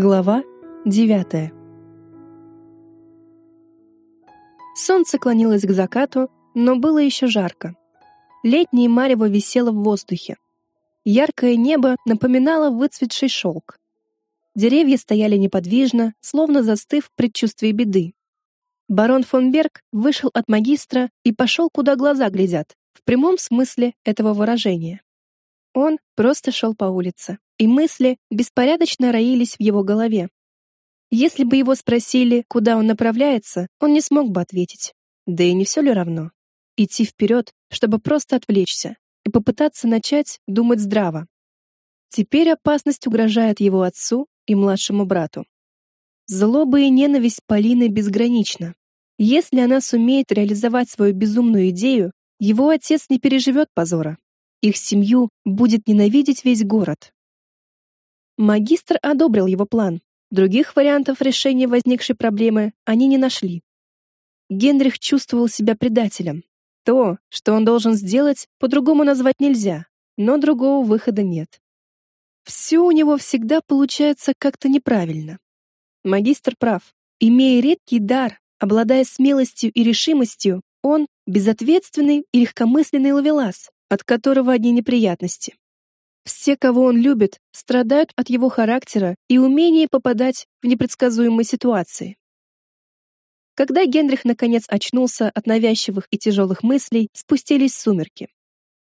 Глава девятая. Солнце клонилось к закату, но было еще жарко. Летнее марево висело в воздухе. Яркое небо напоминало выцветший шелк. Деревья стояли неподвижно, словно застыв в предчувствии беды. Барон фон Берг вышел от магистра и пошел, куда глаза глядят, в прямом смысле этого выражения. Он просто шел по улице и мысли беспорядочно роились в его голове. Если бы его спросили, куда он направляется, он не смог бы ответить. Да и не все ли равно? Идти вперед, чтобы просто отвлечься и попытаться начать думать здраво. Теперь опасность угрожает его отцу и младшему брату. Злоба и ненависть Полины безгранична. Если она сумеет реализовать свою безумную идею, его отец не переживет позора. Их семью будет ненавидеть весь город. Магистр одобрил его план. Других вариантов решения возникшей проблемы они не нашли. Генрих чувствовал себя предателем. То, что он должен сделать, по-другому назвать нельзя, но другого выхода нет. Все у него всегда получается как-то неправильно. Магистр прав. Имея редкий дар, обладая смелостью и решимостью, он безответственный и легкомысленный ловелас, от которого одни неприятности. Все, кого он любит, страдают от его характера и умения попадать в непредсказуемые ситуации. Когда Генрих наконец очнулся от навязчивых и тяжелых мыслей, спустились сумерки.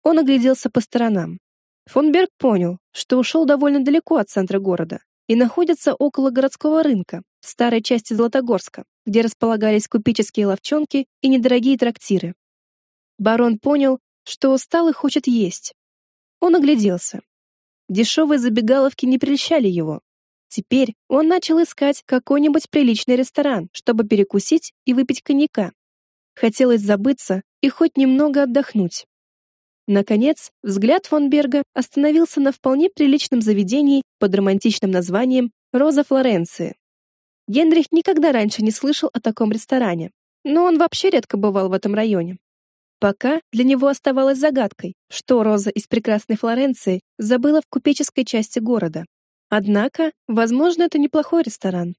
Он огляделся по сторонам. Фон Берг понял, что ушел довольно далеко от центра города и находится около городского рынка, в старой части Златогорска, где располагались купеческие лавчонки и недорогие трактиры. Барон понял, что устал и хочет есть, он огляделся. Дешевые забегаловки не прельщали его. Теперь он начал искать какой-нибудь приличный ресторан, чтобы перекусить и выпить коньяка. Хотелось забыться и хоть немного отдохнуть. Наконец, взгляд фон Берга остановился на вполне приличном заведении под романтичным названием «Роза Флоренции». Генрих никогда раньше не слышал о таком ресторане, но он вообще редко бывал в этом районе. Пока для него оставалось загадкой, что Роза из прекрасной Флоренции забыла в купеческой части города. Однако, возможно, это неплохой ресторан.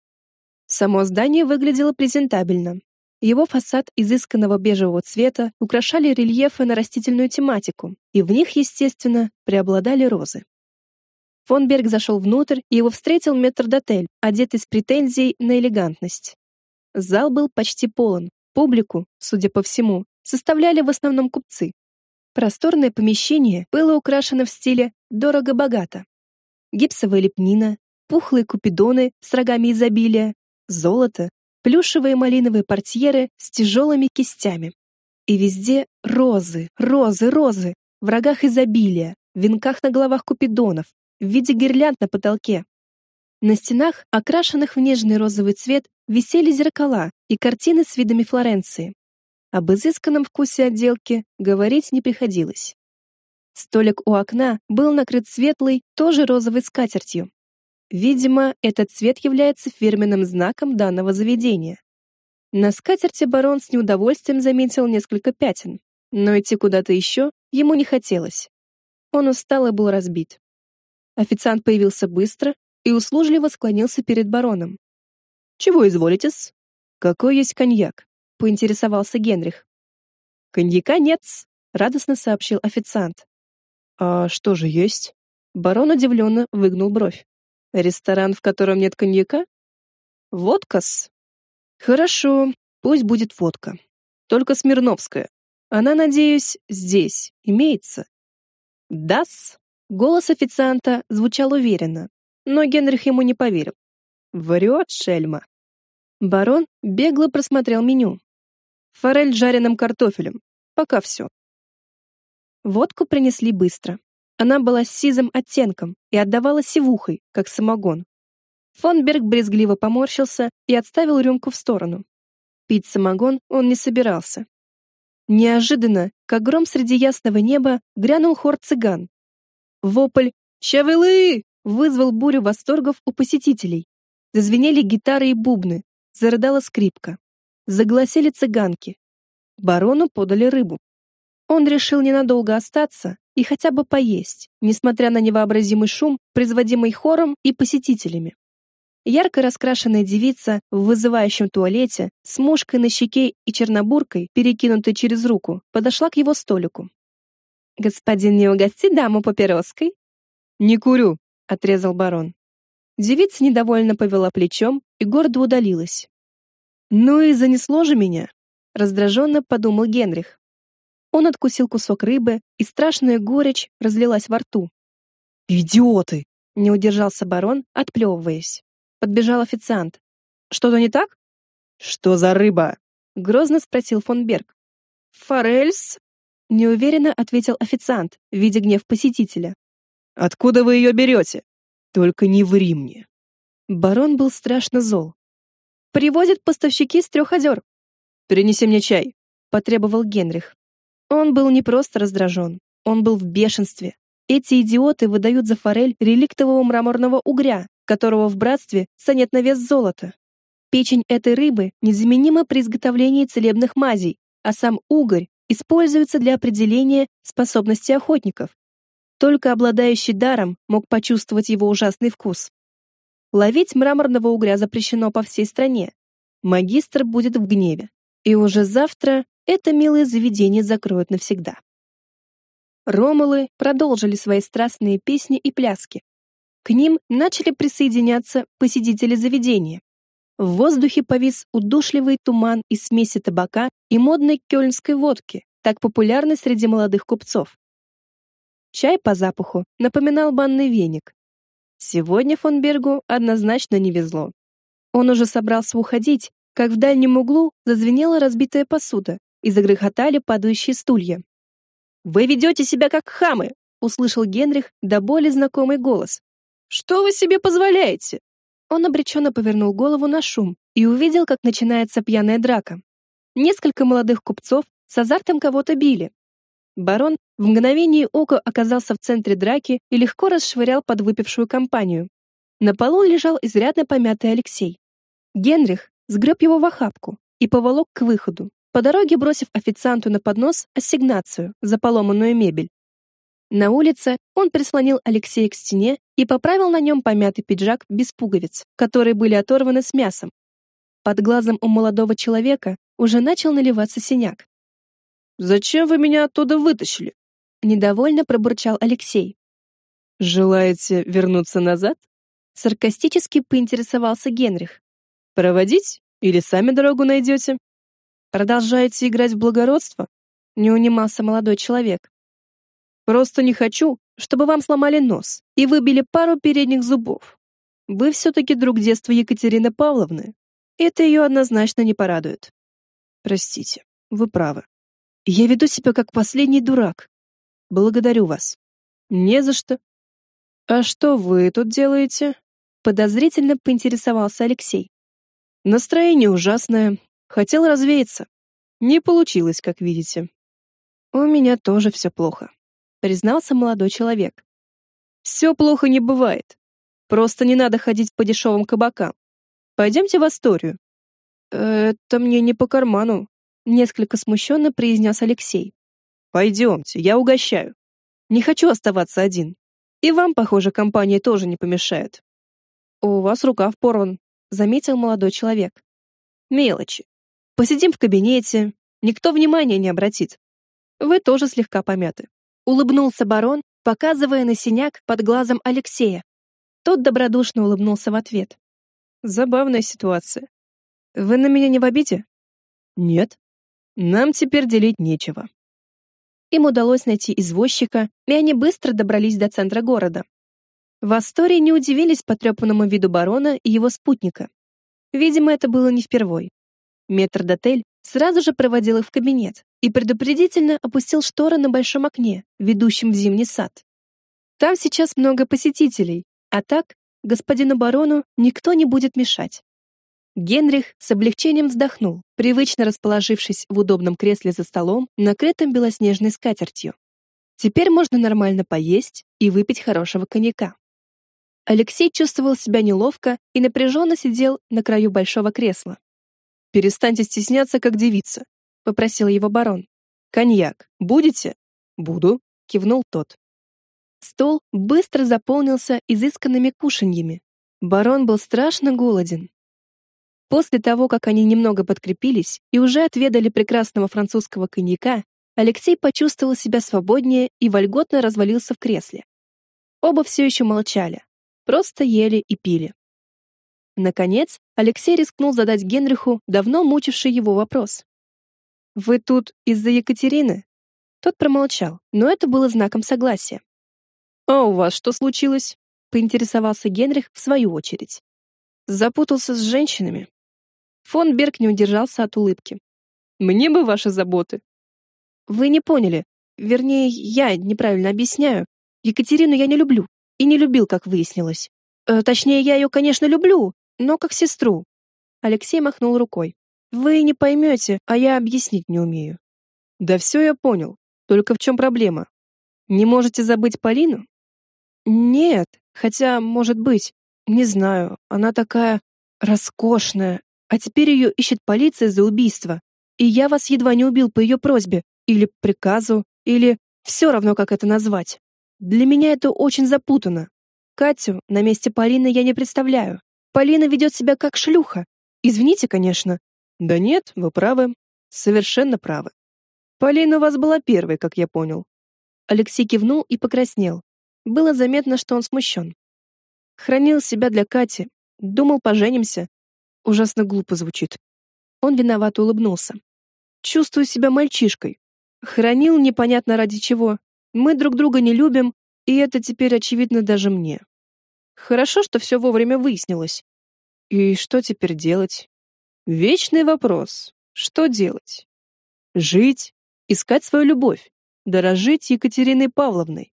Само здание выглядело презентабельно. Его фасад изысканного бежевого цвета украшали рельефы на растительную тематику, и в них, естественно, преобладали розы. Фон Берг зашел внутрь, и его встретил метрдотель, одетый с претензией на элегантность. Зал был почти полон. Публику, судя по всему, составляли в основном купцы. Просторное помещение было украшено в стиле «дорого-богато». Гипсовая лепнина, пухлые купидоны с рогами изобилия, золото, плюшевые малиновые портьеры с тяжелыми кистями. И везде розы, розы, розы, в рогах изобилия, в венках на головах купидонов, в виде гирлянд на потолке. На стенах, окрашенных в нежный розовый цвет, висели зеркала и картины с видами Флоренции. Об изысканном вкусе отделки говорить не приходилось. Столик у окна был накрыт светлой, тоже розовой скатертью. Видимо, этот цвет является фирменным знаком данного заведения. На скатерти барон с неудовольствием заметил несколько пятен, но идти куда-то еще ему не хотелось. Он устал и был разбит. Официант появился быстро и услужливо склонился перед бароном. «Чего изволитесь?» «Какой есть коньяк?» Поинтересовался Генрих. «Коньяка нет радостно сообщил официант. «А что же есть?» Барон удивленно выгнул бровь. «Ресторан, в котором нет коньяка?» «Водка-с». «Хорошо, пусть будет водка. Только Смирновская. Она, надеюсь, здесь имеется?» «Да-с». Голос официанта звучал уверенно, но Генрих ему не поверил. «Врет, шельма». Барон бегло просмотрел меню, Форель с жареным картофелем. Пока все. Водку принесли быстро. Она была с сизым оттенком и отдавала сивухой, как самогон. Фон Берг брезгливо поморщился и отставил рюмку в сторону. Пить самогон он не собирался. Неожиданно, как гром среди ясного неба, грянул хор цыган. Вопль «Щавелы!» вызвал бурю восторгов у посетителей. Зазвенели гитары и бубны, зарыдала скрипка. Загласили цыганки. Барону подали рыбу. Он решил ненадолго остаться и хотя бы поесть, несмотря на невообразимый шум, производимый хором и посетителями. Ярко раскрашенная девица в вызывающем туалете с мушкой на щеке и чернобуркой, перекинутой через руку, подошла к его столику. «Господин не угостит даму папироской?» «Не курю», — отрезал барон. Девица недовольно повела плечом и гордо удалилась. «Ну и занесло же меня», — раздраженно подумал Генрих. Он откусил кусок рыбы, и страшная горечь разлилась во рту. «Идиоты!» — не удержался барон, отплевываясь. Подбежал официант. «Что-то не так?» «Что за рыба?» — грозно спросил фон Берг. «Форельс?» — неуверенно ответил официант, видя гнев посетителя. «Откуда вы ее берете? Только не ври мне». Барон был страшно зол. «Привозят поставщики с трех озер». «Принеси мне чай», — потребовал Генрих. Он был не просто раздражен, он был в бешенстве. Эти идиоты выдают за форель реликтового мраморного угря, которого в братстве ценят на вес золота. Печень этой рыбы незаменима при изготовлении целебных мазей, а сам угорь используется для определения способностей охотников. Только обладающий даром мог почувствовать его ужасный вкус. Ловить мраморного угря запрещено по всей стране. Магистр будет в гневе. И уже завтра это милое заведение закроют навсегда. Ромулы продолжили свои страстные песни и пляски. К ним начали присоединяться посетители заведения. В воздухе повис удушливый туман из смеси табака и модной кёльнской водки, так популярной среди молодых купцов. Чай по запаху напоминал банный веник. Сегодня фон Бергу однозначно не везло. Он уже собрался уходить, как в дальнем углу зазвенела разбитая посуда и загрохотали падающие стулья. «Вы ведете себя как хамы!» — услышал Генрих до боли знакомый голос. «Что вы себе позволяете?» Он обреченно повернул голову на шум и увидел, как начинается пьяная драка. Несколько молодых купцов с азартом кого-то били. Барон в мгновение ока оказался в центре драки и легко расшвырял подвыпившую компанию. На полу лежал изрядно помятый Алексей. Генрих сгреб его в охапку и поволок к выходу, по дороге бросив официанту на поднос ассигнацию за поломанную мебель. На улице он прислонил Алексея к стене и поправил на нем помятый пиджак без пуговиц, которые были оторваны с мясом. Под глазом у молодого человека уже начал наливаться синяк. «Зачем вы меня оттуда вытащили?» Недовольно пробурчал Алексей. «Желаете вернуться назад?» Саркастически поинтересовался Генрих. «Проводить? Или сами дорогу найдете?» «Продолжаете играть в благородство?» Не унимался молодой человек. Просто не хочу, чтобы вам сломали нос и выбили пару передних зубов. Вы все-таки друг детства Екатерины Павловны. Это ее однозначно не порадует. Простите, вы правы. Я веду себя как последний дурак. Благодарю вас. Не за что. А что вы тут делаете? Подозрительно поинтересовался Алексей. Настроение ужасное. Хотел развеяться. Не получилось, как видите. У меня тоже все плохо признался молодой человек. Все плохо не бывает. Просто не надо ходить по дешевым кабакам. Пойдемте в Асторию. Это мне не по карману, несколько смущенно произнес Алексей. Пойдемте, я угощаю. Не хочу оставаться один. И вам, похоже, компания тоже не помешает. У вас рукав порван, заметил молодой человек. Мелочи. Посидим в кабинете, никто внимания не обратит. Вы тоже слегка помяты улыбнулся барон, показывая на синяк под глазом Алексея. Тот добродушно улыбнулся в ответ. Забавная ситуация. Вы на меня не в обиде? Нет. Нам теперь делить нечего. Им удалось найти извозчика, и они быстро добрались до центра города. В Астории не удивились потрепанному виду барона и его спутника. Видимо, это было не впервой. Метрдотель сразу же проводил их в кабинет и предупредительно опустил шторы на большом окне, ведущем в зимний сад. Там сейчас много посетителей, а так господину барону никто не будет мешать. Генрих с облегчением вздохнул, привычно расположившись в удобном кресле за столом, накрытым белоснежной скатертью. Теперь можно нормально поесть и выпить хорошего коньяка. Алексей чувствовал себя неловко и напряженно сидел на краю большого кресла. Перестаньте стесняться, как девица, попросил его барон. Коньяк будете? Буду, кивнул тот. Стол быстро заполнился изысканными кушаньями. Барон был страшно голоден. После того, как они немного подкрепились и уже отведали прекрасного французского коньяка, Алексей почувствовал себя свободнее и вольготно развалился в кресле. Оба все еще молчали, просто ели и пили. Наконец, Алексей рискнул задать Генриху давно мучивший его вопрос. «Вы тут из-за Екатерины?» Тот промолчал, но это было знаком согласия. «А у вас что случилось?» — поинтересовался Генрих в свою очередь. «Запутался с женщинами». Фон Берг не удержался от улыбки. «Мне бы ваши заботы». «Вы не поняли. Вернее, я неправильно объясняю. Екатерину я не люблю. И не любил, как выяснилось. Э, точнее, я ее, конечно, люблю, но как сестру. Алексей махнул рукой. Вы не поймете, а я объяснить не умею. Да все я понял. Только в чем проблема? Не можете забыть Полину? Нет, хотя, может быть, не знаю. Она такая роскошная, а теперь ее ищет полиция за убийство. И я вас едва не убил по ее просьбе, или приказу, или все равно, как это назвать. Для меня это очень запутанно. Катю на месте Полины я не представляю. Полина ведет себя как шлюха. Извините, конечно. Да нет, вы правы. Совершенно правы. Полина у вас была первой, как я понял. Алексей кивнул и покраснел. Было заметно, что он смущен. Хранил себя для Кати. Думал, поженимся. Ужасно глупо звучит. Он виновато улыбнулся. Чувствую себя мальчишкой. Хранил непонятно ради чего. Мы друг друга не любим, и это теперь очевидно даже мне. Хорошо, что все вовремя выяснилось. И что теперь делать? Вечный вопрос. Что делать? Жить, искать свою любовь, дорожить Екатериной Павловной.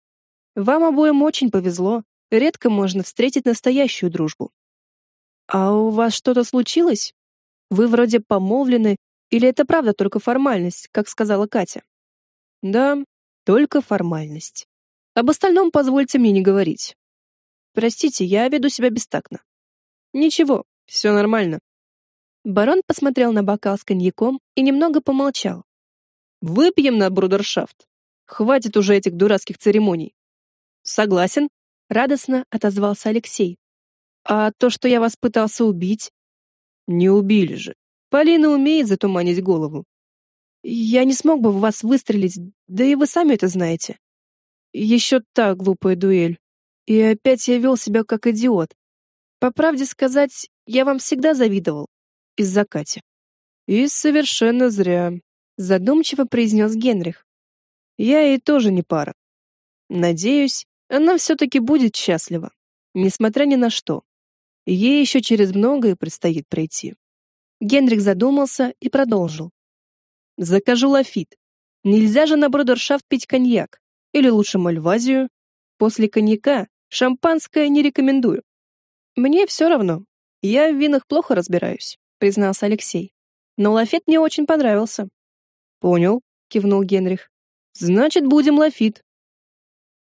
Вам обоим очень повезло. Редко можно встретить настоящую дружбу. А у вас что-то случилось? Вы вроде помолвлены, или это правда только формальность, как сказала Катя? Да, только формальность. Об остальном позвольте мне не говорить. Простите, я веду себя бестактно. Ничего, все нормально. Барон посмотрел на бокал с коньяком и немного помолчал. Выпьем на брудершафт. Хватит уже этих дурацких церемоний. Согласен, радостно отозвался Алексей. А то, что я вас пытался убить? Не убили же. Полина умеет затуманить голову. Я не смог бы в вас выстрелить, да и вы сами это знаете. Еще та глупая дуэль. И опять я вел себя как идиот. По правде сказать, я вам всегда завидовал. Из-за Кати. И совершенно зря, задумчиво произнес Генрих. Я ей тоже не пара. Надеюсь, она все-таки будет счастлива, несмотря ни на что. Ей еще через многое предстоит пройти. Генрих задумался и продолжил. Закажу лафит. Нельзя же на бродершафт пить коньяк. Или лучше мальвазию. После коньяка Шампанское не рекомендую. Мне все равно. Я в винах плохо разбираюсь, признался Алексей. Но лафет мне очень понравился. Понял, кивнул Генрих. Значит, будем лафит.